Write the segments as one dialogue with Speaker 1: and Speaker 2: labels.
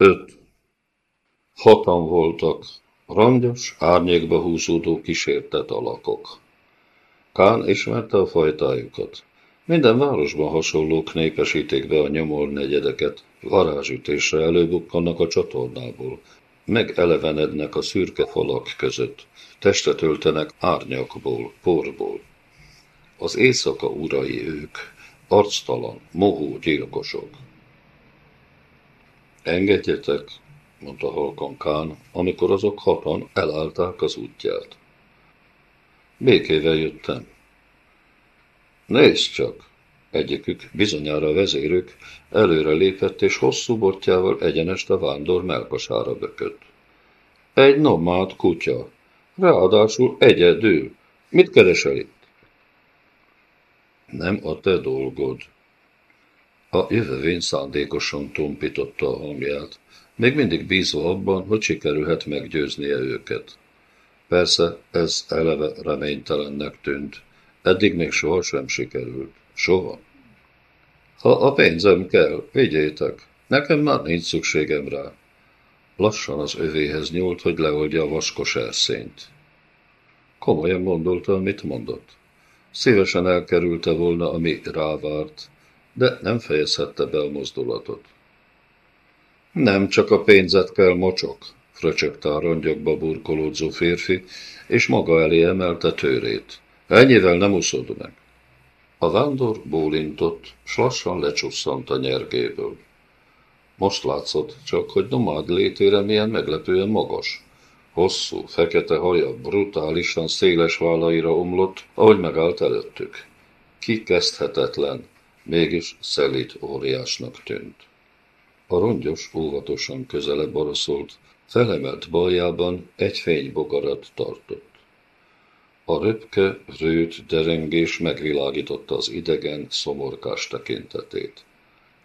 Speaker 1: Öt. Hatan voltak, rangyos, árnyékba húzódó kísértett alakok. Kán ismerte a fajtájukat. Minden városban hasonlók népesítik be a nyomor negyedeket, varázsütésre előbukkannak a csatornából, megelevenednek a szürke falak között, testet öltenek árnyakból, porból. Az éjszaka urai ők, arctalan, mohó gyilkosok. Engedjetek, mondta halkan Kán, amikor azok hatan elállták az útját. Békével jöttem. Nézd csak! Egyikük, bizonyára vezérük, előre lépett és hosszú botjával egyenest a vándor melkasára bökött. Egy nomád kutya, ráadásul egyedül. Mit keresel itt? Nem a te dolgod. A jövővény szándékosan tompította a hangját, még mindig bízva abban, hogy sikerülhet meggyőznie őket. Persze ez eleve reménytelennek tűnt, eddig még sohasem sikerült. Soha. Ha a pénzem kell, vigyétek, nekem már nincs szükségem rá. Lassan az övéhez nyúlt, hogy leoldja a vaskos erszényt. Komolyan gondolta, mit mondott. Szívesen elkerülte volna, ami rávárt, de nem fejezhette be a mozdulatot. Nem csak a pénzet kell mocsok, fröcsögte a rongyokba burkolódzó férfi, és maga elé emelte tőrét. Ennyivel nem uszod meg. A vándor bólintott, s lassan lecsusszant a nyergéből. Most látszott csak, hogy nomád létére milyen meglepően magas. Hosszú, fekete haja brutálisan széles vállaira omlott, ahogy megállt előttük. Kikezdhetetlen, mégis szelít óriásnak tűnt. A rongyos óvatosan közelebb araszolt, felemelt baljában egy fénybogarat tartott. A röpke, rőt derengés megvilágította az idegen, szomorkás tekintetét.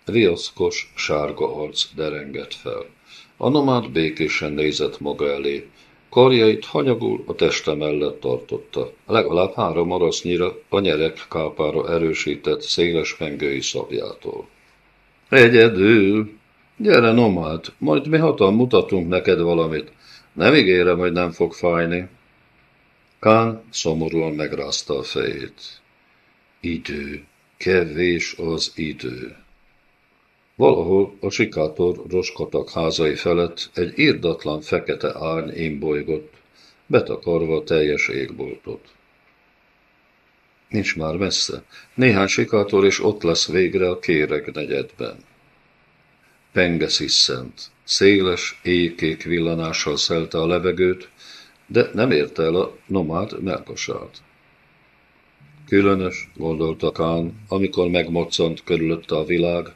Speaker 1: Riaszkos, sárga arc derengett fel. A nomád békésen nézett maga elé, karjait hanyagul a teste mellett tartotta, legalább három arasznyira a nyerek kápára erősített széles pengői szabjától. Egyedül! Gyere, nomád, majd mi hatan mutatunk neked valamit. Nem ígérem, hogy nem fog fájni. Kán szomorúan megrázta a fejét. Idő, kevés az idő. Valahol a sikátor roskatak házai felett egy írdatlan fekete árny imbolygott, betakarva teljes égboltot. Nincs már messze. Néhány sikátor, és ott lesz végre a kéreg negyedben. Penge sziszent, széles, éjkék villanással szelte a levegőt, de nem érte el a nomád melkasát. Különös, gondolta Kán, amikor megmoccant körülötte a világ,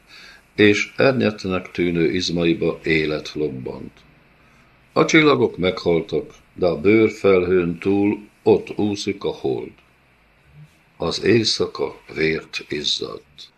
Speaker 1: és ernyettnek tűnő izmaiba élet lobbant. A csillagok meghaltak, de a bőrfelhőn túl ott úszik a hold. Az éjszaka vért izzadt.